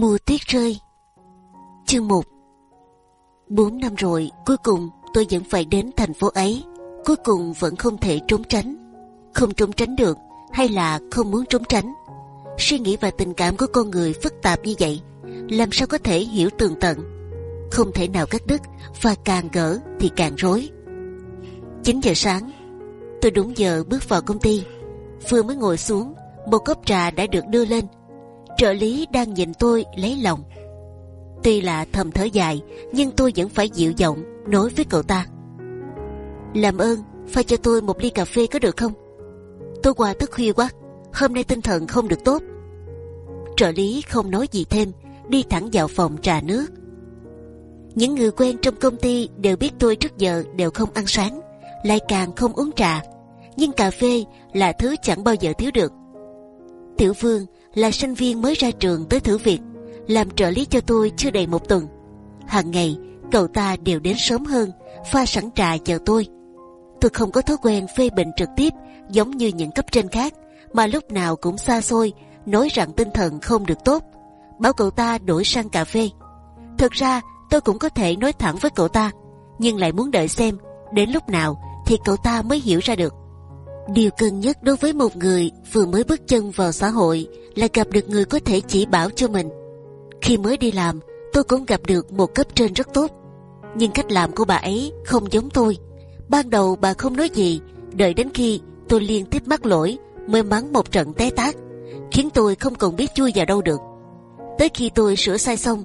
Mùa tuyết rơi. Chương 1 Bốn năm rồi, cuối cùng tôi vẫn phải đến thành phố ấy. Cuối cùng vẫn không thể trốn tránh. Không trốn tránh được, Hay là không muốn trốn tránh? Suy nghĩ và tình cảm của con người phức tạp như vậy, Làm sao có thể hiểu tường tận? Không thể nào cắt đứt, Và càng gỡ thì càng rối. 9 giờ sáng, Tôi đúng giờ bước vào công ty. Vừa mới ngồi xuống, Một cốc trà đã được đưa lên trợ lý đang nhìn tôi lấy lòng. Tuy là thầm thở dài, nhưng tôi vẫn phải dịu giọng nói với cậu ta. Làm ơn, pha cho tôi một ly cà phê có được không? Tôi qua thức khuya quá, hôm nay tinh thần không được tốt. Trợ lý không nói gì thêm, đi thẳng vào phòng trà nước. Những người quen trong công ty đều biết tôi trước giờ đều không ăn sáng, lại càng không uống trà. Nhưng cà phê là thứ chẳng bao giờ thiếu được. Tiểu Vương là sinh viên mới ra trường tới thử việc, làm trợ lý cho tôi chưa đầy một tuần. Hàng ngày cậu ta đều đến sớm hơn, pha sẵn trà chờ tôi. Tôi không có thói quen phê bình trực tiếp giống như những cấp trên khác, mà lúc nào cũng xa xôi nói rằng tinh thần không được tốt, bảo cậu ta đổi sang cà phê. Thực ra tôi cũng có thể nói thẳng với cậu ta, nhưng lại muốn đợi xem đến lúc nào thì cậu ta mới hiểu ra được. Điều cần nhất đối với một người vừa mới bước chân vào xã hội là gặp được người có thể chỉ bảo cho mình. Khi mới đi làm, tôi cũng gặp được một cấp trên rất tốt, nhưng cách làm của bà ấy không giống tôi. Ban đầu bà không nói gì, đợi đến khi tôi liên tiếp mắc lỗi mới mắng một trận té tát, khiến tôi không còn biết chui vào đâu được. Tới khi tôi sửa sai xong,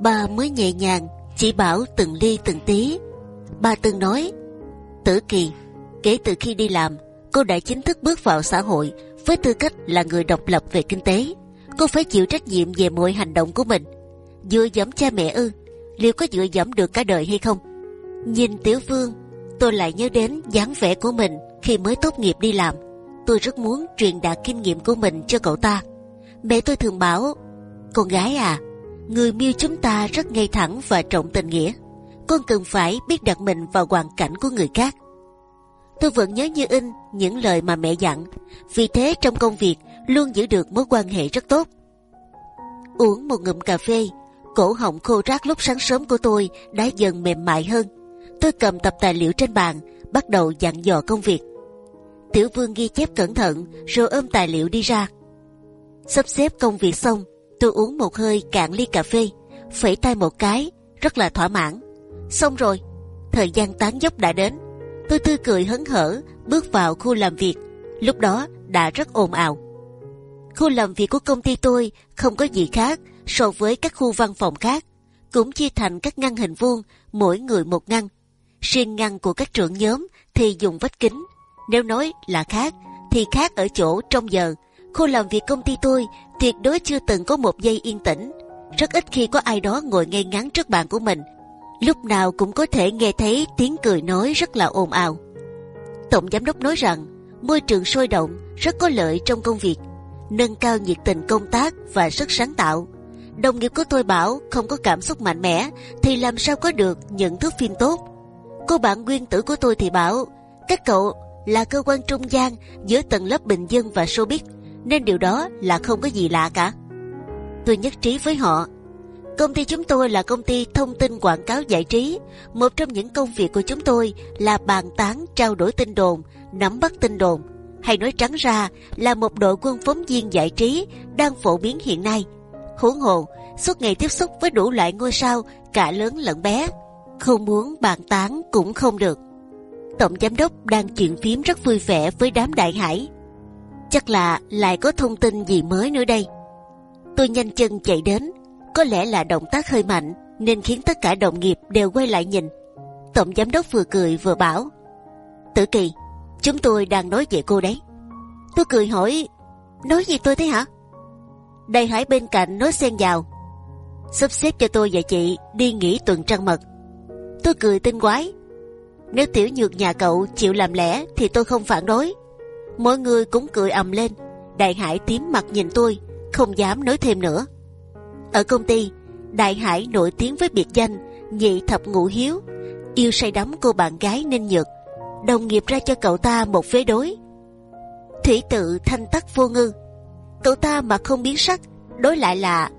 bà mới nhẹ nhàng chỉ bảo từng ly từng tí. Bà từng nói, Tử Kỳ, kể từ khi đi làm, cô đã chính thức bước vào xã hội với tư cách là người độc lập về kinh tế. Cô phải chịu trách nhiệm về mọi hành động của mình. Dựa dẫm cha mẹ ư? liệu có dựa dẫm được cả đời hay không? Nhìn Tiểu Vương, tôi lại nhớ đến dáng vẻ của mình khi mới tốt nghiệp đi làm. Tôi rất muốn truyền đạt kinh nghiệm của mình cho cậu ta. Mẹ tôi thường bảo, con gái à, người miêu chúng ta rất ngay thẳng và trọng tình nghĩa. Con cần phải biết đặt mình vào hoàn cảnh của người khác tôi vẫn nhớ như in những lời mà mẹ dặn. Vì thế trong công việc luôn giữ được mối quan hệ rất tốt. Uống một ngụm cà phê, cổ họng khô rác lúc sáng sớm của tôi đã dần mềm mại hơn. Tôi cầm tập tài liệu trên bàn, bắt đầu dặn dò công việc. Tiểu Vương ghi chép cẩn thận, rồi ôm tài liệu đi ra. Sắp xếp công việc xong, tôi uống một hơi cạn ly cà phê, phẩy tay một cái, rất là thỏa mãn. Xong rồi, thời gian tán dốc đã đến tôi tươi cười hớn hở bước vào khu làm việc. Lúc đó đã rất ồn ào. Khu làm việc của công ty tôi không có gì khác so với các khu văn phòng khác, cũng chia thành các ngăn hình vuông, mỗi người một ngăn. Riêng ngăn của các trưởng nhóm thì dùng vách kính. Nếu nói là khác, thì khác ở chỗ trong giờ. Khu làm việc công ty tôi tuyệt đối chưa từng có một giây yên tĩnh. Rất ít khi có ai đó ngồi ngay ngắn trước bàn của mình lúc nào cũng có thể nghe thấy tiếng cười nói rất là ồn ào. Tổng giám đốc nói rằng môi trường sôi động rất có lợi trong công việc, nâng cao nhiệt tình công tác và sức sáng tạo. Đồng nghiệp của tôi bảo không có cảm xúc mạnh mẽ thì làm sao có được những thước phim tốt. Cô bạn nguyên tử của tôi thì bảo các cậu là cơ quan trung gian giữa tầng lớp bình dân và showbiz nên điều đó là không có gì lạ cả. Tôi nhất trí với họ Công ty chúng tôi là công ty thông tin quảng cáo giải trí. Một trong những công việc của chúng tôi là bàn tán, trao đổi tin đồn, nắm bắt tin đồn. Hay nói trắng ra là một đội quân phóng viên giải trí đang phổ biến hiện nay. Huống hồ, suốt ngày tiếp xúc với đủ loại ngôi sao, cả lớn lẫn bé. Không muốn bàn tán cũng không được. Tổng giám đốc đang chuyện phím rất vui vẻ với đám đại hải. Chắc là lại có thông tin gì mới nữa đây. Tôi nhanh chân chạy đến có lẽ là động tác hơi mạnh nên khiến tất cả đồng nghiệp đều quay lại nhìn. Tổng giám đốc vừa cười vừa bảo: Tử Kỳ, chúng tôi đang nói về cô đấy. Tôi cười hỏi: Nói gì tôi thế hả? Đại Hải bên cạnh nói xen vào: Sắp xếp cho tôi và chị đi nghỉ tuần trăng mật. Tôi cười tinh quái. Nếu tiểu nhược nhà cậu chịu làm lẽ thì tôi không phản đối. Mọi người cũng cười ầm lên. Đại Hải tím mặt nhìn tôi, không dám nói thêm nữa. Ở công ty, Đại Hải nổi tiếng với biệt danh nhị thập ngũ hiếu, yêu say đắm cô bạn gái ninh nhược. Đồng nghiệp ra cho cậu ta một vế đối. Thủy tự thanh tắc vô ngư, cậu ta mà không biến sắc, đối lại là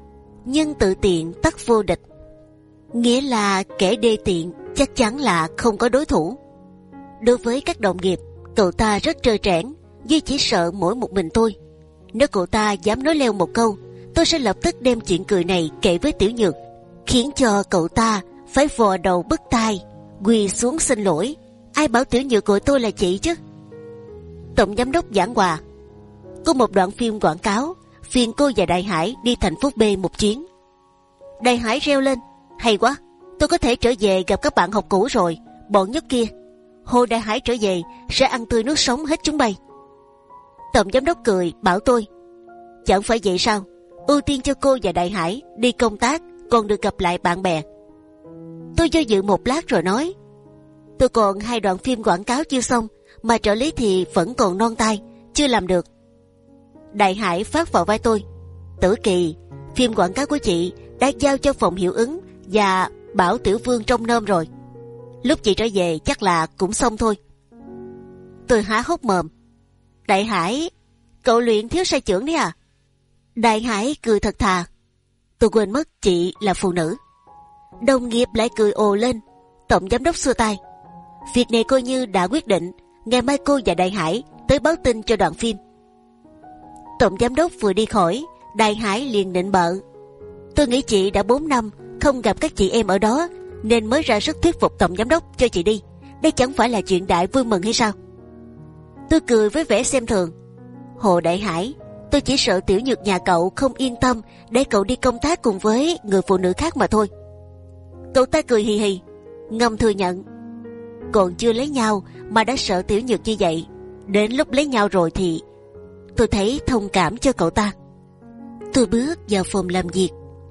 nhân tự tiện tắc vô địch. Nghĩa là kẻ đê tiện chắc chắn là không có đối thủ. Đối với các đồng nghiệp, cậu ta rất trơ trẽn, duy chỉ sợ mỗi một mình tôi. Nếu cậu ta dám nói leo một câu, tôi sẽ lập tức đem chuyện cười này kể với Tiểu Nhược, khiến cho cậu ta phải vò đầu bứt tai, quỳ xuống xin lỗi. Ai bảo Tiểu Nhược gọi tôi là chị chứ? Tổng giám đốc giảng hòa. Có một đoạn phim quảng cáo, phiền cô và Đại Hải đi thành phố B một chuyến. Đại Hải reo lên, hay quá, tôi có thể trở về gặp các bạn học cũ rồi. Bọn nhóc kia, Hồ Đại Hải trở về sẽ ăn tươi nước sống hết chúng bay. Tổng giám đốc cười bảo tôi, chẳng phải vậy sao? Ưu tiên cho cô và Đại Hải đi công tác, còn được gặp lại bạn bè. Tôi do dự một lát rồi nói, tôi còn hai đoạn phim quảng cáo chưa xong, mà trợ lý thì vẫn còn non tay, chưa làm được. Đại Hải phát vào vai tôi, Tử Kỳ, phim quảng cáo của chị đã giao cho phòng hiệu ứng và bảo Tiểu Vương trong nôm rồi. Lúc chị trở về chắc là cũng xong thôi. Tôi há hốc mồm. Đại Hải, cậu luyện thiếu sai trưởng đấy à? Đại Hải cười thật thà. Tôi quên mất chị là phụ nữ. Đồng nghiệp lại cười ồ lên. Tổng giám đốc xua tay. Việc này coi như đã quyết định. Ngày mai cô và Đại Hải tới báo tin cho đoạn phim. Tổng giám đốc vừa đi khỏi, Đại Hải liền định bợ. Tôi nghĩ chị đã 4 năm không gặp các chị em ở đó, nên mới ra sức thuyết phục tổng giám đốc cho chị đi. Đây chẳng phải là chuyện đại vui mừng hay sao? Tôi cười với vẻ xem thường. Hồ Đại Hải, tôi chỉ sợ tiểu nhược nhà cậu không yên tâm để cậu đi công tác cùng với người phụ nữ khác mà thôi. Cậu ta cười hì hì, ngầm thừa nhận. Còn chưa lấy nhau mà đã sợ tiểu nhược như vậy, đến lúc lấy nhau rồi thì tôi thấy thông cảm cho cậu ta. Tôi bước vào phòng làm việc,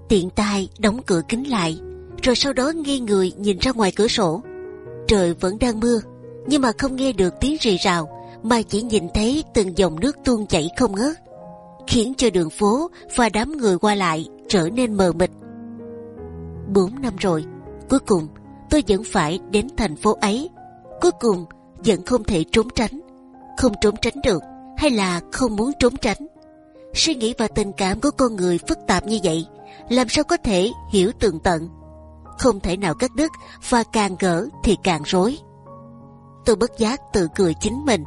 tiện tay đóng cửa kính lại, rồi sau đó nghi người nhìn ra ngoài cửa sổ. Trời vẫn đang mưa, nhưng mà không nghe được tiếng rì rào, mà chỉ nhìn thấy từng dòng nước tuôn chảy không ngớt, khiến cho đường phố và đám người qua lại trở nên mờ mịt. Bốn năm rồi, cuối cùng tôi vẫn phải đến thành phố ấy. Cuối cùng vẫn không thể trốn tránh, không trốn tránh được hay là không muốn trốn tránh. Suy nghĩ và tình cảm của con người phức tạp như vậy, làm sao có thể hiểu tường tận? Không thể nào cắt đứt và càng gỡ thì càng rối. Tôi bất giác tự cười chính mình.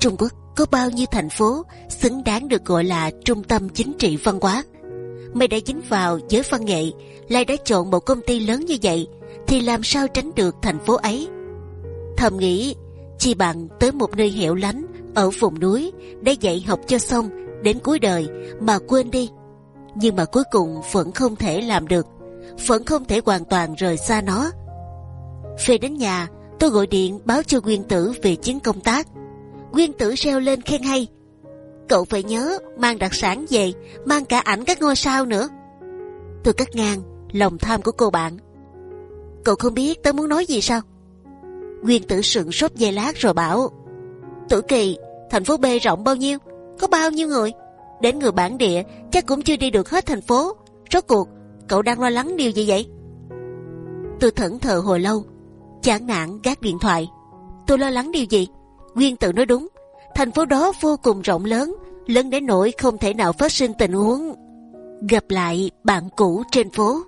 Trung Quốc có bao nhiêu thành phố xứng đáng được gọi là trung tâm chính trị văn hóa? Mày đã dính vào giới văn nghệ, lại đã chọn một công ty lớn như vậy, thì làm sao tránh được thành phố ấy? Thầm nghĩ, chi bằng tới một nơi hẻo lánh ở vùng núi để dạy học cho xong đến cuối đời mà quên đi. Nhưng mà cuối cùng vẫn không thể làm được, vẫn không thể hoàn toàn rời xa nó. Về đến nhà, tôi gọi điện báo cho Nguyên Tử về chuyến công tác. Nguyên Tử reo lên khen hay. Cậu phải nhớ mang đặc sản về, mang cả ảnh các ngôi sao nữa. Tôi cắt ngang lòng tham của cô bạn. Cậu không biết tớ muốn nói gì sao? Nguyên Tử sững sốt giây lát rồi bảo: Tử Kỳ, thành phố B rộng bao nhiêu? Có bao nhiêu người? Đến người bản địa chắc cũng chưa đi được hết thành phố. Rốt cuộc, cậu đang lo lắng điều gì vậy? Tôi thẫn thờ hồi lâu, chán nản gác điện thoại. Tôi lo lắng điều gì? Nguyên tự nói đúng. Thành phố đó vô cùng rộng lớn, lớn đến nỗi không thể nào phát sinh tình huống gặp lại bạn cũ trên phố.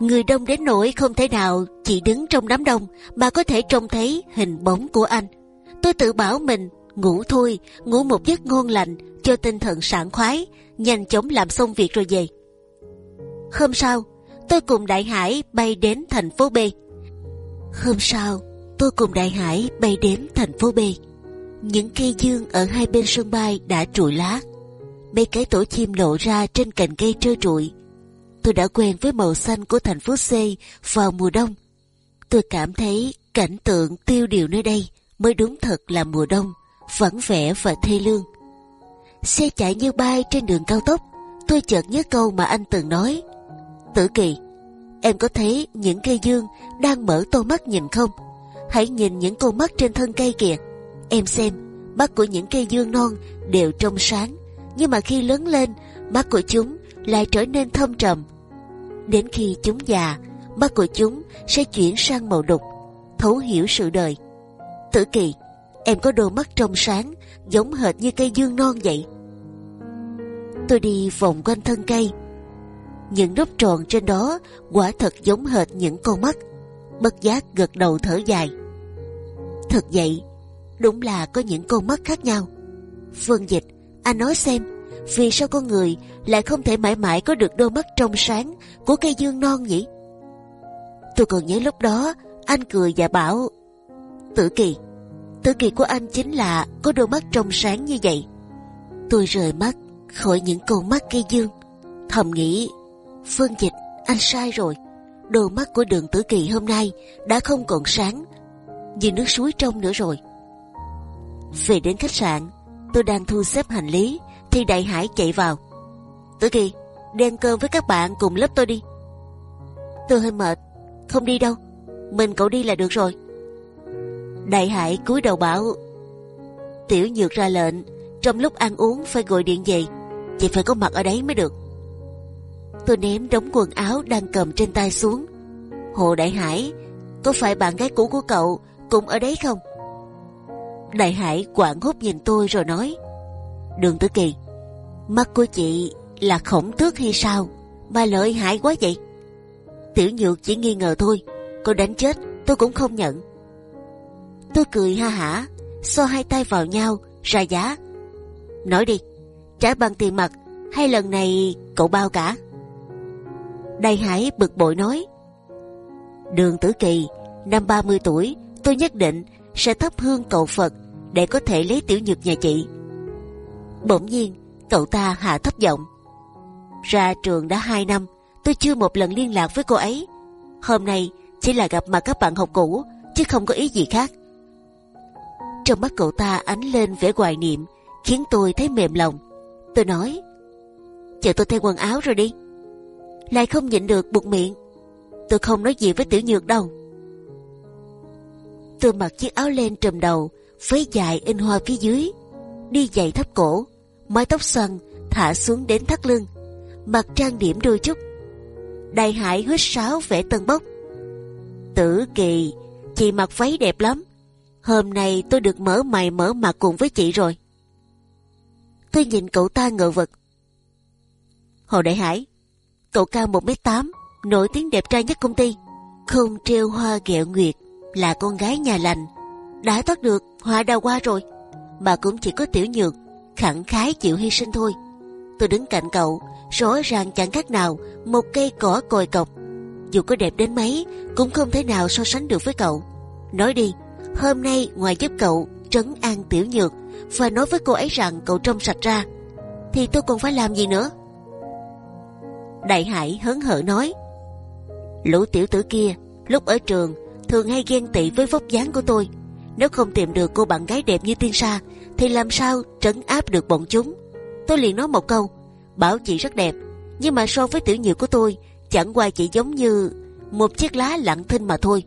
Người đông đến nỗi không thể nào chỉ đứng trong đám đông mà có thể trông thấy hình bóng của anh. Tôi tự bảo mình ngủ thôi, ngủ một giấc ngon lành cho tinh thần sảng khoái, nhanh chóng làm xong việc rồi về. Hôm sau, tôi cùng Đại Hải bay đến thành phố B. Hôm sau, tôi cùng Đại Hải bay đến thành phố B. Những cây dương ở hai bên sân bay đã trụi lá. Mấy cái tổ chim lộ ra trên cành cây trơ trụi. Tôi đã quen với màu xanh của thành phố C vào mùa đông. Tôi cảm thấy cảnh tượng tiêu điều nơi đây mới đúng thật là mùa đông, vắng vẻ và thê lương. Xe chạy như bay trên đường cao tốc, tôi chợt nhớ câu mà anh từng nói. Tử kỳ, em có thấy những cây dương đang mở to mắt nhìn không? Hãy nhìn những con mắt trên thân cây kìa. Em xem, mắt của những cây dương non đều trong sáng, nhưng mà khi lớn lên, mắt của chúng lại trở nên thâm trầm. Đến khi chúng già, mắt của chúng sẽ chuyển sang màu đục, thấu hiểu sự đời. Tử kỳ, em có đôi mắt trong sáng, giống hệt như cây dương non vậy. Tôi đi vòng quanh thân cây. Những nốt tròn trên đó quả thật giống hệt những con mắt. Bất giác gật đầu thở dài. Thật vậy, đúng là có những con mắt khác nhau. Phương Dịch, anh nói xem, vì sao con người lại không thể mãi mãi có được đôi mắt trong sáng của cây dương non nhỉ? Tôi còn nhớ lúc đó anh cười và bảo Tử Kỳ, Tử Kỳ của anh chính là có đôi mắt trong sáng như vậy. Tôi rời mắt khỏi những con mắt cây dương, thầm nghĩ Phương Dịch, anh sai rồi. Đôi mắt của đường Tử Kỳ hôm nay đã không còn sáng vì nước suối trong nữa rồi. Về đến khách sạn, tôi đang thu xếp hành lý thì đại hải chạy vào. Tử Kỳ, đi ăn cơm với các bạn cùng lớp tôi đi. Tôi hơi mệt, không đi đâu. Mình cậu đi là được rồi. Đại hải cúi đầu bảo Tiểu nhược ra lệnh Trong lúc ăn uống phải gọi điện về Chị phải có mặt ở đấy mới được Tôi ném đống quần áo đang cầm trên tay xuống Hồ Đại Hải Có phải bạn gái cũ của cậu cũng ở đấy không? Đại Hải quảng hốt nhìn tôi rồi nói, Đường Tử Kỳ, Mắt của chị là khổng tước hay sao Mà lợi hại quá vậy? Tiểu nhược chỉ nghi ngờ thôi, Cô đánh chết, tôi cũng không nhận. Tôi cười ha hả So hai tay vào nhau, ra giá. Nói đi, Trả bằng tiền mặt hay lần này cậu bao cả? Đại Hải bực bội nói, Đường Tử Kỳ, Năm 30 tuổi tôi nhất định sẽ thắp hương cầu Phật Để có thể lấy tiểu nhược nhà chị. Bỗng nhiên, cậu ta hạ thấp giọng. Ra trường đã 2 năm, Tôi chưa một lần liên lạc với cô ấy. Hôm nay chỉ là gặp mặt các bạn học cũ, Chứ không có ý gì khác. Trong mắt cậu ta ánh lên vẻ hoài niệm, Khiến tôi thấy mềm lòng. Tôi nói, Chờ tôi thay quần áo rồi đi. Lại không nhịn được buộc miệng. Tôi không nói gì với tiểu nhược đâu. Tôi mặc chiếc áo len trùm đầu, váy dài in hoa phía dưới. Đi giày thấp cổ, Mái tóc xoăn thả xuống đến thắt lưng Mặt trang điểm đôi chút. Đại hải huýt sáo vẻ tân bốc. Tử kỳ, Chị mặc váy đẹp lắm. Hôm nay tôi được mở mày mở mặt cùng với chị rồi. Tôi nhìn cậu ta ngờ vực. Hồ Đại Hải, Cậu cao 1m8 Nổi tiếng đẹp trai nhất công ty. Không treo hoa ghẹo nguyệt. Là con gái nhà lành. Đã thoát được hoa đào hoa rồi. Mà cũng chỉ có tiểu nhược, Khẳng khái chịu hy sinh thôi. Tôi đứng cạnh cậu, Rõ ràng chẳng khác nào Một cây cỏ còi cọc. Dù có đẹp đến mấy, Cũng không thể nào so sánh được với cậu. Nói đi, Hôm nay ngoài giúp cậu trấn an tiểu nhược Và nói với cô ấy rằng cậu trông sạch ra, Thì tôi còn phải làm gì nữa? Đại Hải hớn hở nói, Lũ tiểu tử kia, Lúc ở trường thường hay ghen tị với vóc dáng của tôi. Nếu không tìm được cô bạn gái đẹp như tiên sa Thì làm sao trấn áp được bọn chúng? Tôi liền nói một câu, Bảo chị rất đẹp, Nhưng mà so với tiểu nhiều của tôi, Chẳng qua chỉ giống như Một chiếc lá lặng thinh mà thôi.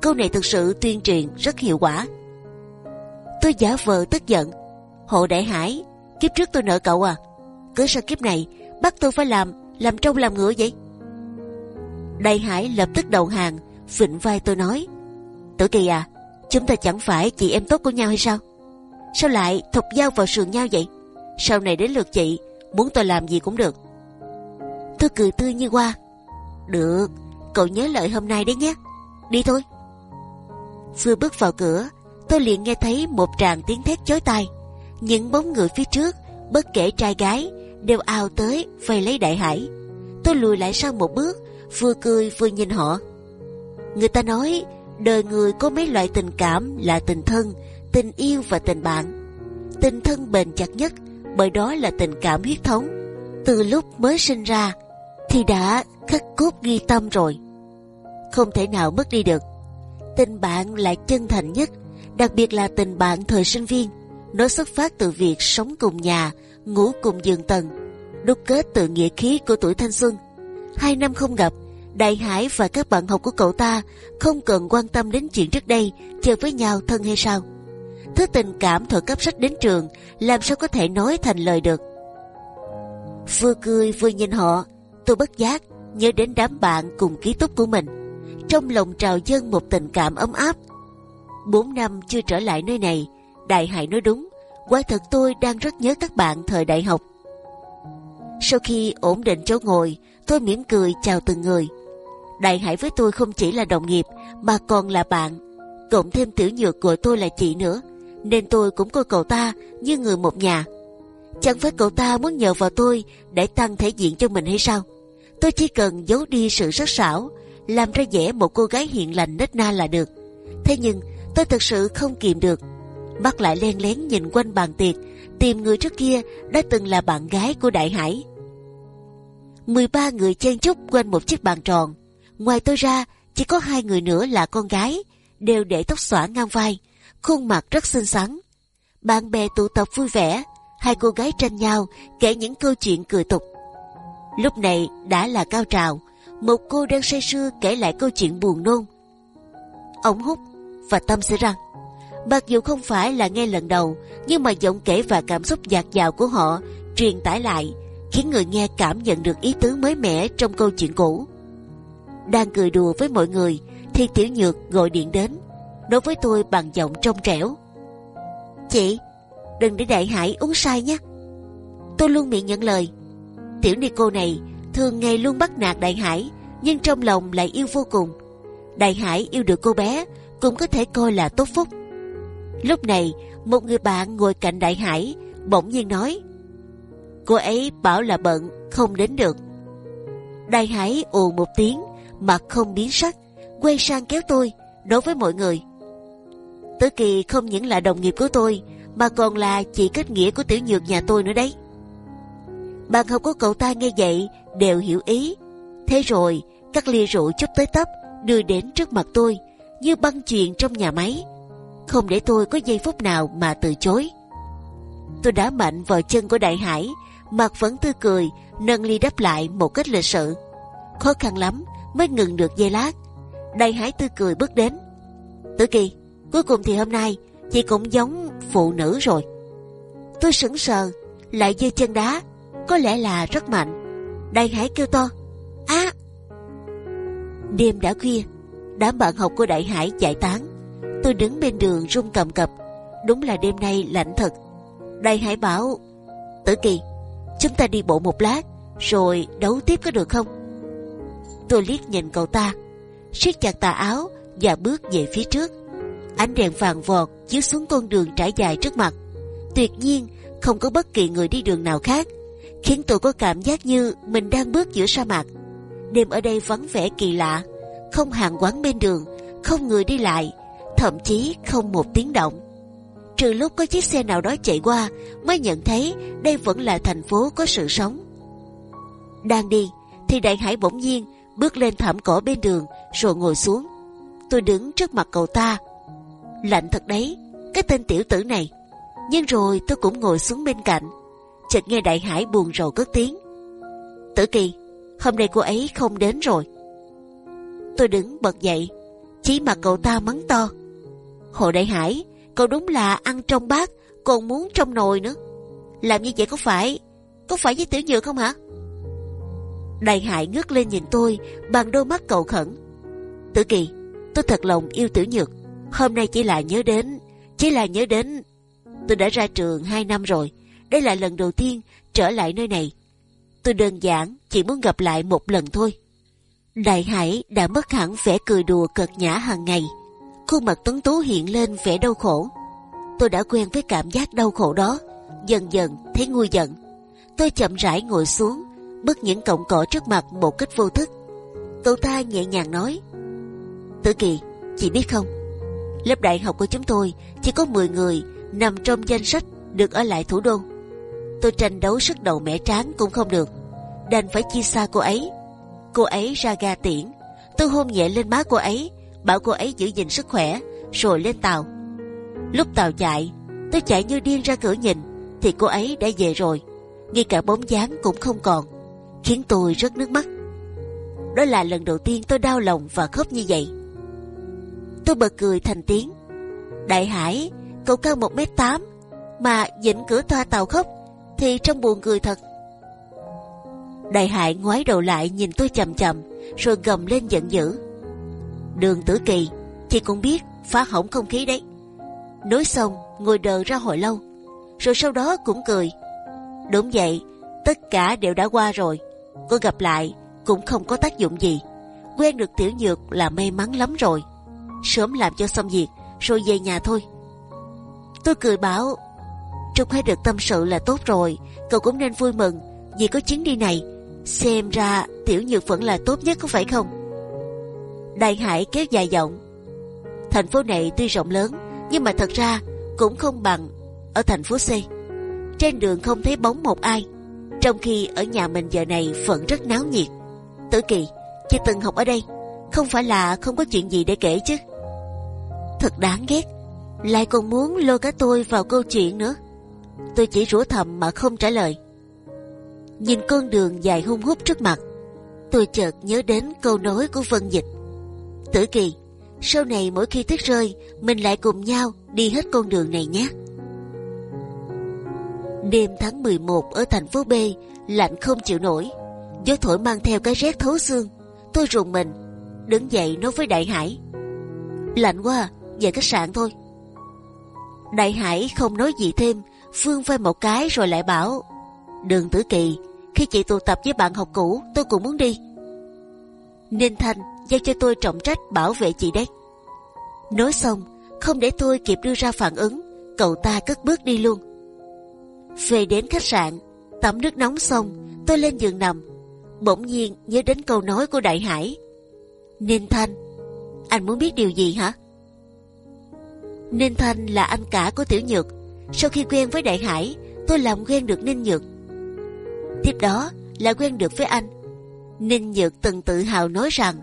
Câu này thực sự tuyên truyền rất hiệu quả. Tôi giả vờ tức giận. Hộ đại hải, Kiếp trước tôi nợ cậu à? Cứ sao kiếp này, bắt tôi phải làm Làm trâu làm ngựa vậy? Đại hải lập tức đầu hàng Vịnh vai tôi nói, Tử kỳ à Chúng ta chẳng phải chị em tốt của nhau hay sao? Sao lại thọc dao vào sườn nhau vậy? Sau này đến lượt chị, Muốn tôi làm gì cũng được. Tôi cười tươi như hoa, Được, Cậu nhớ lời hôm nay đấy nhé, Đi thôi. Vừa bước vào cửa, Tôi liền nghe thấy một tràng tiếng thét chói tai. Những bóng người phía trước, Bất kể trai gái, Đều ao tới vây lấy đại hải. Tôi lùi lại sau một bước, Vừa cười vừa nhìn họ. Người ta nói, Đời người có mấy loại tình cảm là tình thân, Tình yêu và tình bạn. Tình thân bền chặt nhất, Bởi đó là tình cảm huyết thống. Từ lúc mới sinh ra, Thì đã khắc cốt ghi tâm rồi. Không thể nào mất đi được. Tình bạn là chân thành nhất, Đặc biệt là tình bạn thời sinh viên. Nó xuất phát từ việc sống cùng nhà, Ngủ cùng giường tầng, Đúc kết từ nghĩa khí của tuổi thanh xuân. Hai năm không gặp Đại Hải và các bạn học của cậu ta không cần quan tâm đến chuyện trước đây chơi với nhau thân hay sao. Thứ tình cảm thời cấp sách đến trường làm sao có thể nói thành lời được. Vừa cười vừa nhìn họ, tôi bất giác nhớ đến đám bạn cùng ký túc của mình. Trong lòng trào dâng một tình cảm ấm áp. Bốn năm chưa trở lại nơi này, Đại Hải nói đúng, quả thật tôi đang rất nhớ các bạn thời đại học. Sau khi ổn định chỗ ngồi, tôi mỉm cười chào từng người. Đại Hải với tôi không chỉ là đồng nghiệp mà còn là bạn. Cộng thêm tiểu nhược của tôi là chị nữa, nên tôi cũng coi cậu ta như người một nhà. Chẳng phải cậu ta muốn nhờ vào tôi để tăng thể diện cho mình hay sao? Tôi chỉ cần giấu đi sự sắc sảo, làm ra vẻ một cô gái hiền lành nết na là được. Thế nhưng tôi thật sự không kìm được, bắt lại len lén nhìn quanh bàn tiệc, tìm người trước kia đã từng là bạn gái của Đại Hải. 13 người chen chúc quanh một chiếc bàn tròn. Ngoài tôi ra, chỉ có hai người nữa là con gái, đều để tóc xõa ngang vai, khuôn mặt rất xinh xắn. Bạn bè tụ tập vui vẻ, hai cô gái tranh nhau kể những câu chuyện cười tục. Lúc này đã là cao trào, một cô đang say sưa kể lại câu chuyện buồn nôn. Ông hút và tâm sẽ rằng, mặc dù không phải là nghe lần đầu, nhưng mà giọng kể và cảm xúc dạt dào của họ truyền tải lại, khiến người nghe cảm nhận được ý tứ mới mẻ trong câu chuyện cũ. Đang cười đùa với mọi người, thì tiểu nhược gọi điện đến, nói với tôi bằng giọng trong trẻo. Chị, đừng để đại hải uống sai nhé. Tôi luôn miệng nhận lời. Tiểu ni cô này thường ngày luôn bắt nạt đại hải, nhưng trong lòng lại yêu vô cùng. Đại hải yêu được cô bé cũng có thể coi là tốt phúc. Lúc này, một người bạn ngồi cạnh đại hải bỗng nhiên nói: cô ấy bảo là bận không đến được. Đại hải ồ một tiếng, mặt không biến sắc, quay sang kéo tôi, đối với mọi người. Tứ Kỳ không những là đồng nghiệp của tôi, mà còn là chị kết nghĩa của tiểu nhược nhà tôi nữa đấy. Bạn học của cậu ta nghe vậy đều hiểu ý. Thế rồi, các ly rượu chút tới tấp đưa đến trước mặt tôi như băng chuyện trong nhà máy, không để tôi có giây phút nào mà từ chối. Tôi đã mạnh vào chân của Đại Hải, mặt vẫn tươi cười, nâng ly đáp lại một cách lịch sự. Khó khăn lắm mới ngừng được giây lát. Đại Hải tươi cười bước đến. Tử Kỳ, cuối cùng thì hôm nay chị cũng giống phụ nữ rồi. Tôi sững sờ, lại giơ chân đá, có lẽ là rất mạnh. Đại Hải kêu to, á! Đêm đã khuya, đám bạn học của Đại Hải giải tán. Tôi đứng bên đường run cầm cập. Đúng là đêm nay lạnh thật. Đại Hải bảo, Tử Kỳ, chúng ta đi bộ một lát, rồi đấu tiếp có được không? Tôi liếc nhìn cậu ta, siết chặt tà áo và bước về phía trước. Ánh đèn vàng vọt chiếu xuống con đường trải dài trước mặt. Tuyệt nhiên không có bất kỳ người đi đường nào khác, khiến tôi có cảm giác như mình đang bước giữa sa mạc. Đêm ở đây vắng vẻ kỳ lạ, không hàng quán bên đường, không người đi lại, thậm chí không một tiếng động. Trừ lúc có chiếc xe nào đó chạy qua mới nhận thấy đây vẫn là thành phố có sự sống. Đang đi thì đại hải bỗng nhiên bước lên thảm cỏ bên đường rồi ngồi xuống. Tôi đứng trước mặt cậu ta. Lạnh thật đấy, cái tên tiểu tử này. Nhưng rồi tôi cũng ngồi xuống bên cạnh. Chợt nghe đại hải buồn rầu cất tiếng. Tử kỳ, hôm nay cô ấy không đến rồi. Tôi đứng bật dậy, chỉ mặt cậu ta mắng to. Hồ đại hải, cậu đúng là ăn trong bát, còn muốn trong nồi nữa. Làm như vậy có phải, có phải với tiểu nhược không hả? Đại Hải ngước lên nhìn tôi bằng đôi mắt cầu khẩn. Tử Kỳ, tôi thật lòng yêu Tiểu Nhược. Hôm nay chỉ là nhớ đến, chỉ là nhớ đến. Tôi đã ra trường 2 năm rồi. Đây là lần đầu tiên trở lại nơi này. Tôi đơn giản chỉ muốn gặp lại một lần thôi. Đại Hải đã mất hẳn vẻ cười đùa cợt nhã hàng ngày. Khuôn mặt tuấn tú hiện lên vẻ đau khổ. Tôi đã quen với cảm giác đau khổ đó. Dần dần thấy nguôi giận. Tôi chậm rãi ngồi xuống bứt những cọng cỏ trước mặt một cách vô thức. Tô ta nhẹ nhàng nói: Tử Kỳ, chị biết không? Lớp đại học của chúng tôi chỉ có 10 người nằm trong danh sách được ở lại thủ đô. Tôi tranh đấu sức đầu mẻ tráng cũng không được, đành phải chia xa cô ấy. Cô ấy ra ga tiễn, tôi hôn nhẹ lên má cô ấy, bảo cô ấy giữ gìn sức khỏe, rồi lên tàu. Lúc tàu chạy, tôi chạy như điên ra cửa nhìn, thì cô ấy đã về rồi, ngay cả bóng dáng cũng không còn khiến tôi rất nước mắt. Đó là lần đầu tiên tôi đau lòng và khóc như vậy. Tôi bật cười thành tiếng. Đại Hải, cậu cao một mét tám mà dĩnh cửa toa tàu khóc thì trong buồn cười thật. Đại Hải ngoái đầu lại nhìn tôi chầm chầm rồi gầm lên giận dữ. Đường Tử Kỳ, chị cũng biết phá hỏng không khí đấy. Nói xong ngồi đờ ra hồi lâu, rồi sau đó cũng cười. Đúng vậy, Tất cả đều đã qua rồi, cô gặp lại cũng không có tác dụng gì. Quen được tiểu nhược là may mắn lắm rồi. Sớm làm cho xong việc, rồi về nhà thôi. Tôi cười bảo, Trúc hay được tâm sự là tốt rồi, cậu cũng nên vui mừng vì có chuyến đi này. Xem ra tiểu nhược vẫn là tốt nhất có phải không? Đại Hải kéo dài giọng. Thành phố này tuy rộng lớn, nhưng mà thật ra cũng không bằng ở thành phố C. Trên đường không thấy bóng một ai, trong khi ở nhà mình giờ này vẫn rất náo nhiệt. Tử Kỳ, chị từng học ở đây, không phải là không có chuyện gì để kể chứ? Thật đáng ghét, lại còn muốn lôi cả tôi vào câu chuyện nữa. Tôi chỉ rủa thầm mà không trả lời. Nhìn con đường dài hung hút trước mặt, tôi chợt nhớ đến câu nói của Vân Dịch. Tử Kỳ, sau này mỗi khi tuyết rơi, mình lại cùng nhau đi hết con đường này nhé. Đêm tháng 11 ở thành phố B lạnh không chịu nổi, gió thổi mang theo cái rét thấu xương. Tôi rùng mình, đứng dậy nói với Đại Hải: lạnh quá, về khách sạn thôi. Đại Hải không nói gì thêm, phương vai một cái rồi lại bảo: Đường Tử Kỳ, khi chị tụ tập với bạn học cũ, tôi cũng muốn đi. Ninh Thanh giao cho tôi trọng trách bảo vệ chị đấy. Nói xong, không để tôi kịp đưa ra phản ứng, cậu ta cất bước đi luôn. Về đến khách sạn, tắm nước nóng xong, tôi lên giường nằm, bỗng nhiên nhớ đến câu nói của Đại Hải. Ninh Thanh, anh muốn biết điều gì hả? Ninh Thanh là anh cả của Tiểu Nhược. Sau khi quen với Đại Hải, tôi làm quen được Ninh Nhược. Tiếp đó là quen được với anh. Ninh Nhược từng tự hào nói rằng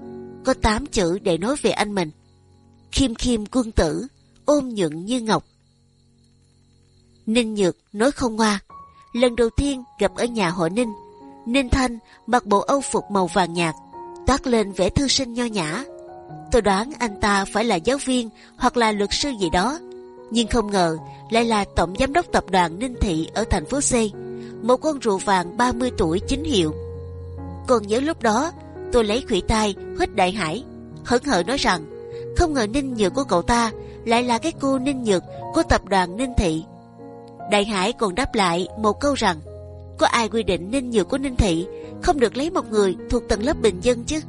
có 8 chữ để nói về anh mình. Khiêm khiêm quân tử, ôm nhuận như ngọc. Ninh Nhược nói không ngoa. Lần đầu tiên gặp ở nhà họ Ninh, Ninh Thanh mặc bộ âu phục màu vàng nhạt, toát lên vẻ thư sinh nho nhã. Tôi đoán anh ta phải là giáo viên hoặc là luật sư gì đó, nhưng không ngờ lại là tổng giám đốc tập đoàn Ninh Thị ở thành phố C, một con rùa vàng 30 tuổi chính hiệu. Còn nhớ lúc đó tôi lấy khủy tai hít đại hải, hớn hở nói rằng không ngờ Ninh Nhược của cậu ta lại là cái cô Ninh Nhược của tập đoàn Ninh Thị. Đại Hải còn đáp lại một câu rằng có ai quy định Ninh Nhược của Ninh Thị không được lấy một người thuộc tầng lớp bình dân chứ?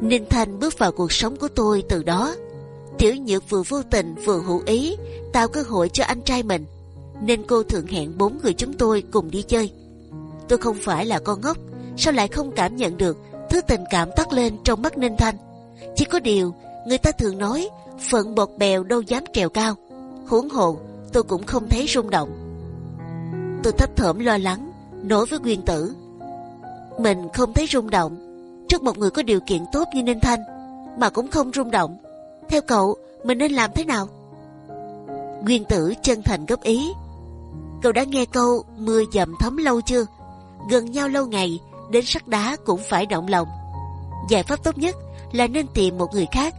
Ninh Thanh bước vào cuộc sống của tôi từ đó. Tiểu Nhược vừa vô tình vừa hữu ý tạo cơ hội cho anh trai mình, nên cô thường hẹn bốn người chúng tôi cùng đi chơi. Tôi không phải là con ngốc, sao lại không cảm nhận được thứ tình cảm tắt lên trong mắt Ninh Thanh? Chỉ có điều người ta thường nói phận bọt bèo đâu dám trèo cao. Huống hồ tôi cũng không thấy rung động. Tôi thấp thỏm lo lắng nói với Nguyên Tử, mình không thấy rung động trước một người có điều kiện tốt như Ninh Thanh mà cũng không rung động. Theo cậu, mình nên làm thế nào? Nguyên Tử chân thành góp ý. Cậu đã nghe câu mưa dầm thấm lâu chưa? Gần nhau lâu ngày, đến sắt đá cũng phải động lòng. Giải pháp tốt nhất là nên tìm một người khác.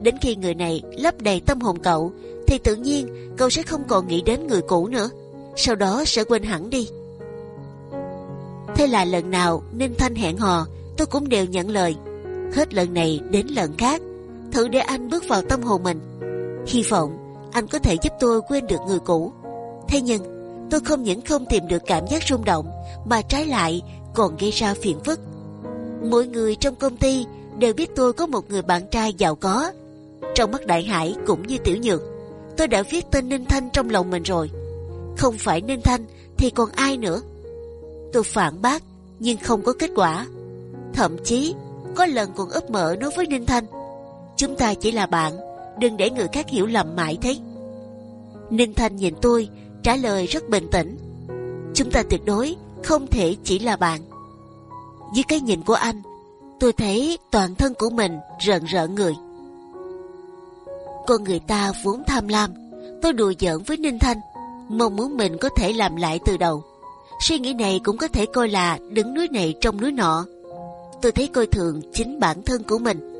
Đến khi người này lấp đầy tâm hồn cậu, thì tự nhiên cậu sẽ không còn nghĩ đến người cũ nữa. Sau đó sẽ quên hẳn đi. Thế là lần nào Ninh Thanh hẹn hò, tôi cũng đều nhận lời. Hết lần này đến lần khác, thử để anh bước vào tâm hồn mình. Hy vọng anh có thể giúp tôi quên được người cũ. Thế nhưng tôi không những không tìm được cảm giác rung động, mà trái lại còn gây ra phiền phức. Mỗi người trong công ty đều biết tôi có một người bạn trai giàu có. Trong mắt Đại Hải cũng như Tiểu Nhược, tôi đã viết tên Ninh Thanh trong lòng mình rồi. Không phải Ninh Thanh thì còn ai nữa? Tôi phản bác nhưng không có kết quả. Thậm chí có lần còn ấp mở nói với Ninh Thanh, chúng ta chỉ là bạn, đừng để người khác hiểu lầm mãi thế. Ninh Thanh nhìn tôi trả lời rất bình tĩnh, chúng ta tuyệt đối không thể chỉ là bạn. Dưới cái nhìn của anh, tôi thấy toàn thân của mình rợn rợn người. Con người ta vốn tham lam, tôi đùa giỡn với Ninh Thanh, mong muốn mình có thể làm lại từ đầu. Suy nghĩ này cũng có thể coi là đứng núi này trong núi nọ. Tôi thấy coi thường chính bản thân của mình.